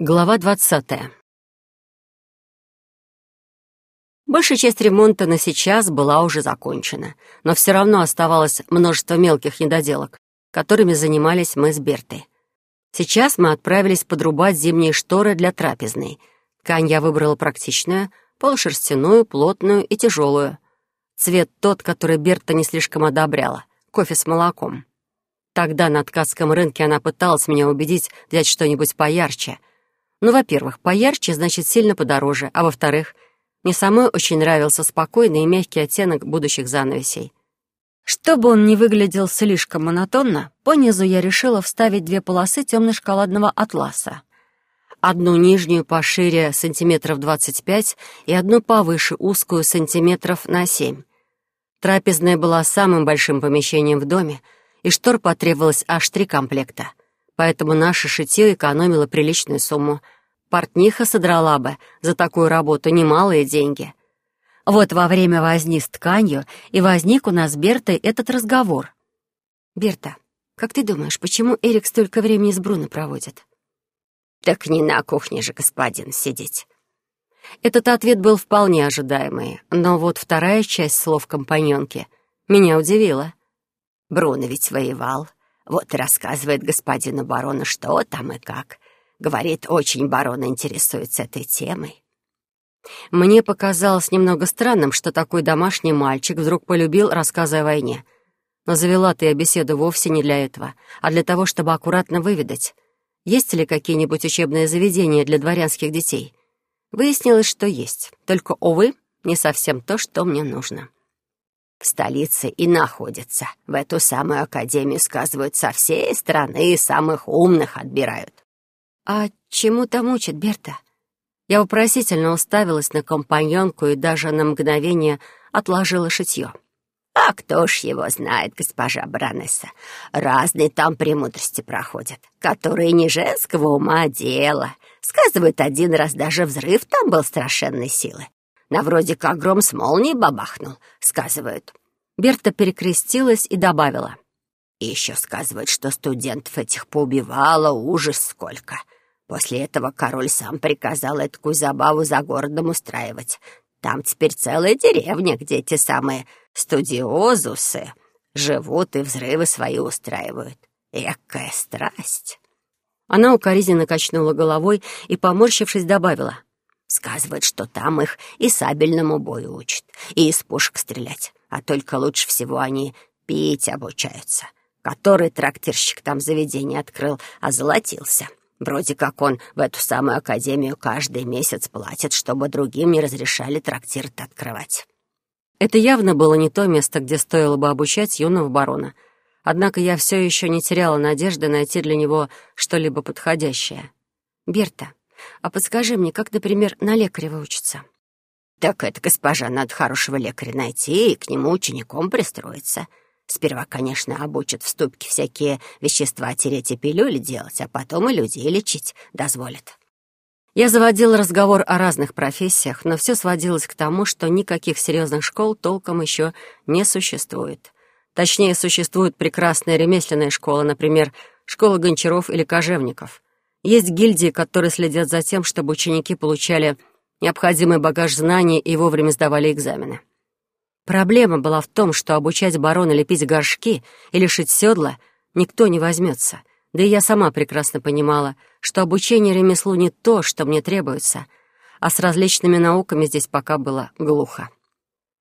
Глава двадцатая. Большая часть ремонта на сейчас была уже закончена, но все равно оставалось множество мелких недоделок, которыми занимались мы с Бертой. Сейчас мы отправились подрубать зимние шторы для трапезной. Ткань я выбрала практичную, полушерстяную, плотную и тяжелую. Цвет тот, который Берта не слишком одобряла — кофе с молоком. Тогда на ткацком рынке она пыталась меня убедить взять что-нибудь поярче — ну, во-первых, поярче, значит, сильно подороже, а во-вторых, мне самой очень нравился спокойный и мягкий оттенок будущих занавесей. Чтобы он не выглядел слишком монотонно, понизу я решила вставить две полосы темно-шоколадного атласа. Одну нижнюю пошире сантиметров 25 и одну повыше, узкую, сантиметров на 7. Трапезная была самым большим помещением в доме, и штор потребовалось аж три комплекта. Поэтому наше шитье экономило приличную сумму — Портниха содрала бы за такую работу немалые деньги. Вот во время возни с тканью и возник у нас с Бертой этот разговор. «Берта, как ты думаешь, почему Эрик столько времени с Бруно проводит?» «Так не на кухне же, господин, сидеть». Этот ответ был вполне ожидаемый, но вот вторая часть слов компаньонки меня удивила. «Бруно ведь воевал. Вот и рассказывает господину барону, что там и как. Говорит, очень барон интересуется этой темой. Мне показалось немного странным, что такой домашний мальчик вдруг полюбил рассказы о войне. Но завела-то я беседу вовсе не для этого, а для того, чтобы аккуратно выведать, есть ли какие-нибудь учебные заведения для дворянских детей. Выяснилось, что есть, только, увы, не совсем то, что мне нужно. В столице и находится. В эту самую академию сказывают со всей страны и самых умных отбирают. «А чему там учат, Берта?» Я вопросительно уставилась на компаньонку и даже на мгновение отложила шитье. «А кто ж его знает, госпожа Бранесса? Разные там премудрости проходят, которые не женского ума дело. Сказывают, один раз даже взрыв там был страшенной силы. На вроде как гром с молнией бабахнул, сказывают». Берта перекрестилась и добавила. «И еще сказывают, что студентов этих поубивало ужас сколько. После этого король сам приказал такую забаву за городом устраивать. Там теперь целая деревня, где эти самые студиозусы живут и взрывы свои устраивают. Экая страсть!» Она укоризненно качнула головой и, поморщившись, добавила. «Сказывают, что там их и сабельному бою учат, и из пушек стрелять, а только лучше всего они пить обучаются. Который трактирщик там заведение открыл, озолотился». Вроде как он в эту самую академию каждый месяц платит, чтобы другим не разрешали трактир открывать. Это явно было не то место, где стоило бы обучать юного барона. Однако я все еще не теряла надежды найти для него что-либо подходящее. «Берта, а подскажи мне, как, например, на лекаря выучиться?» «Так это, госпожа, надо хорошего лекаря найти и к нему учеником пристроиться», Сперва, конечно, обучат в ступке всякие вещества тереть и пилюли делать, а потом и людей лечить дозволят. Я заводил разговор о разных профессиях, но все сводилось к тому, что никаких серьезных школ толком еще не существует. Точнее, существует прекрасная ремесленная школа, например, школа гончаров или кожевников. Есть гильдии, которые следят за тем, чтобы ученики получали необходимый багаж знаний и вовремя сдавали экзамены. Проблема была в том, что обучать барона лепить горшки или шить седла никто не возьмется. Да и я сама прекрасно понимала, что обучение ремеслу не то, что мне требуется, а с различными науками здесь пока было глухо.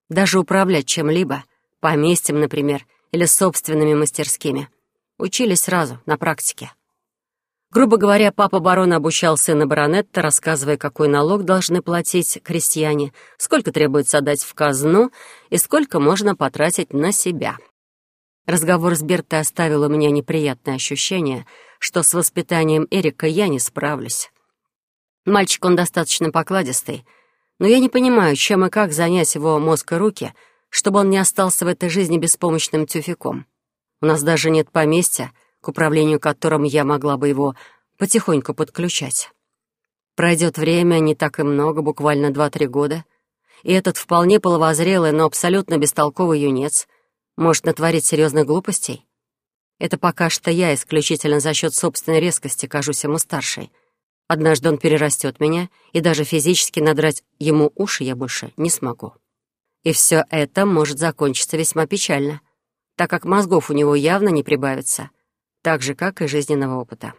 Даже управлять чем-либо, поместьем, например, или собственными мастерскими, учились сразу, на практике. Грубо говоря, папа барона обучал сына баронетта, рассказывая, какой налог должны платить крестьяне, сколько требуется отдать в казну и сколько можно потратить на себя. Разговор с Бертой оставил у меня неприятное ощущение, что с воспитанием Эрика я не справлюсь. Мальчик он достаточно покладистый, но я не понимаю, чем и как занять его мозг и руки, чтобы он не остался в этой жизни беспомощным тюфяком. У нас даже нет поместья, к управлению которым я могла бы его потихоньку подключать. Пройдет время не так и много, буквально два-три года, и этот вполне половозрелый, но абсолютно бестолковый юнец может натворить серьезных глупостей. Это пока что я исключительно за счет собственной резкости кажусь ему старшей. Однажды он перерастет меня, и даже физически надрать ему уши я больше не смогу. И все это может закончиться весьма печально, так как мозгов у него явно не прибавится, так же, как и жизненного опыта.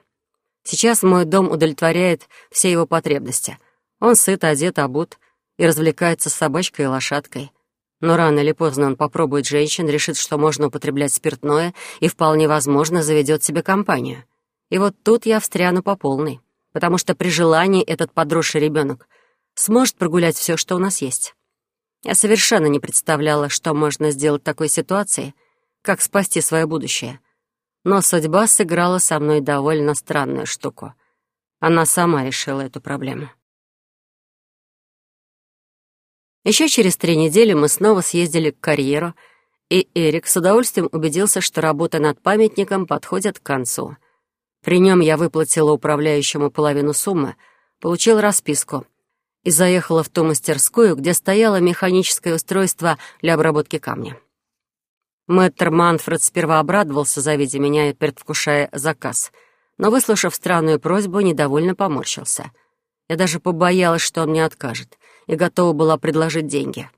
Сейчас мой дом удовлетворяет все его потребности. Он сыт, одет, обут и развлекается с собачкой и лошадкой. Но рано или поздно он попробует женщин, решит, что можно употреблять спиртное и вполне возможно заведет себе компанию. И вот тут я встряну по полной, потому что при желании этот подросший ребенок сможет прогулять все, что у нас есть. Я совершенно не представляла, что можно сделать в такой ситуации, как спасти свое будущее. Но судьба сыграла со мной довольно странную штуку. Она сама решила эту проблему. Еще через три недели мы снова съездили к карьеру, и Эрик с удовольствием убедился, что работа над памятником подходит к концу. При нем я выплатила управляющему половину суммы, получил расписку и заехала в ту мастерскую, где стояло механическое устройство для обработки камня. Мэтр Манфред сперва обрадовался, завидя меня и предвкушая заказ, но, выслушав странную просьбу, недовольно поморщился. Я даже побоялась, что он мне откажет — и готова была предложить деньги.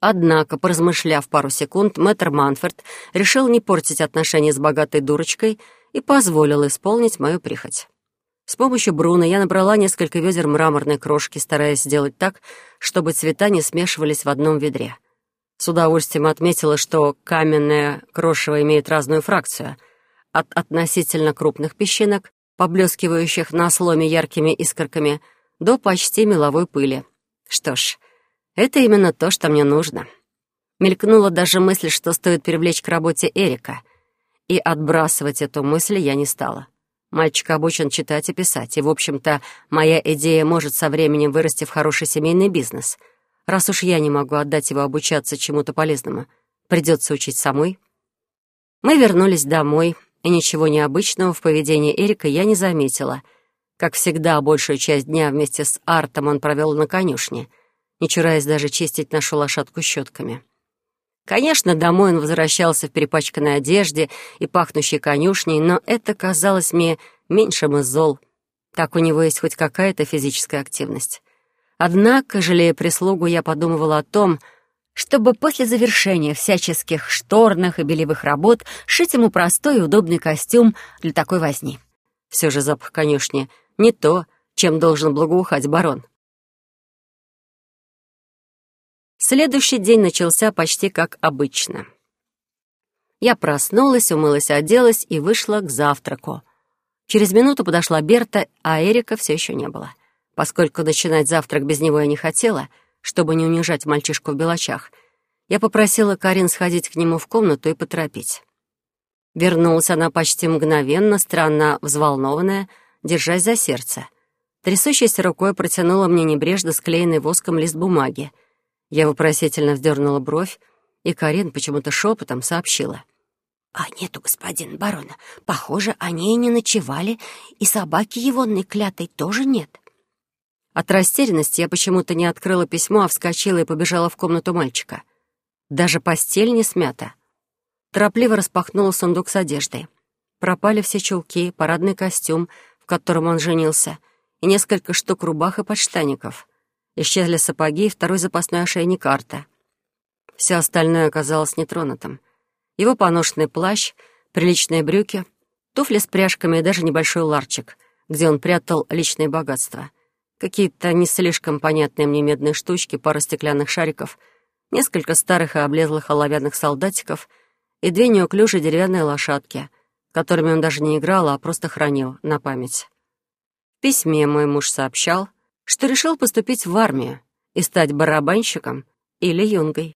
Однако, поразмышляв пару секунд, мэтр Манфорд решил не портить отношения с богатой дурочкой и позволил исполнить мою прихоть. С помощью Бруна я набрала несколько ведер мраморной крошки, стараясь сделать так, чтобы цвета не смешивались в одном ведре. С удовольствием отметила, что каменное крошево имеет разную фракцию — от относительно крупных песчинок, поблескивающих на сломе яркими искорками, до почти меловой пыли — что ж, это именно то, что мне нужно. Мелькнула даже мысль, что стоит привлечь к работе Эрика. И отбрасывать эту мысль я не стала. Мальчик обучен читать и писать, и, в общем-то, моя идея может со временем вырасти в хороший семейный бизнес. Раз уж я не могу отдать его обучаться чему-то полезному, придется учить самой. Мы вернулись домой, и ничего необычного в поведении Эрика я не заметила — как всегда, большую часть дня вместе с Артом он провел на конюшне, не чураясь даже чистить нашу лошадку щетками. Конечно, домой он возвращался в перепачканной одежде и пахнущей конюшней, но это казалось мне меньшим из зол. Так у него есть хоть какая-то физическая активность. Однако, жалея прислугу, я подумывала о том, чтобы после завершения всяческих шторных и белевых работ шить ему простой и удобный костюм для такой возни. Все же запах конюшни — не то, чем должен благоухать барон. Следующий день начался почти как обычно. Я проснулась, умылась, оделась и вышла к завтраку. Через минуту подошла Берта, а Эрика все еще не было. Поскольку начинать завтрак без него я не хотела, чтобы не унижать мальчишку в белочах, я попросила Карин сходить к нему в комнату и поторопить. Вернулась она почти мгновенно, странно взволнованная, держась за сердце. Трясущейся рукой протянула мне небрежно склеенный воском лист бумаги. Я вопросительно вздернула бровь, и Карин почему-то шепотом сообщила. «А нету господин барона. Похоже, они и не ночевали, и собаки егонной клятой тоже нет». От растерянности я почему-то не открыла письмо, а вскочила и побежала в комнату мальчика. Даже постель не смята. Торопливо распахнула сундук с одеждой. Пропали все чулки, парадный костюм, в котором он женился, и несколько штук рубах и подштаников. Исчезли сапоги и второй запасной ошейник карта. Все остальное оказалось нетронутым. Его поношенный плащ, приличные брюки, туфли с пряжками и даже небольшой ларчик, где он прятал личные богатства. Какие-то не слишком понятные мне медные штучки, пара стеклянных шариков, несколько старых и облезлых оловянных солдатиков и две неуклюжие деревянные лошадки — которыми он даже не играл, а просто хранил на память. В письме мой муж сообщал, что решил поступить в армию и стать барабанщиком или юнгой.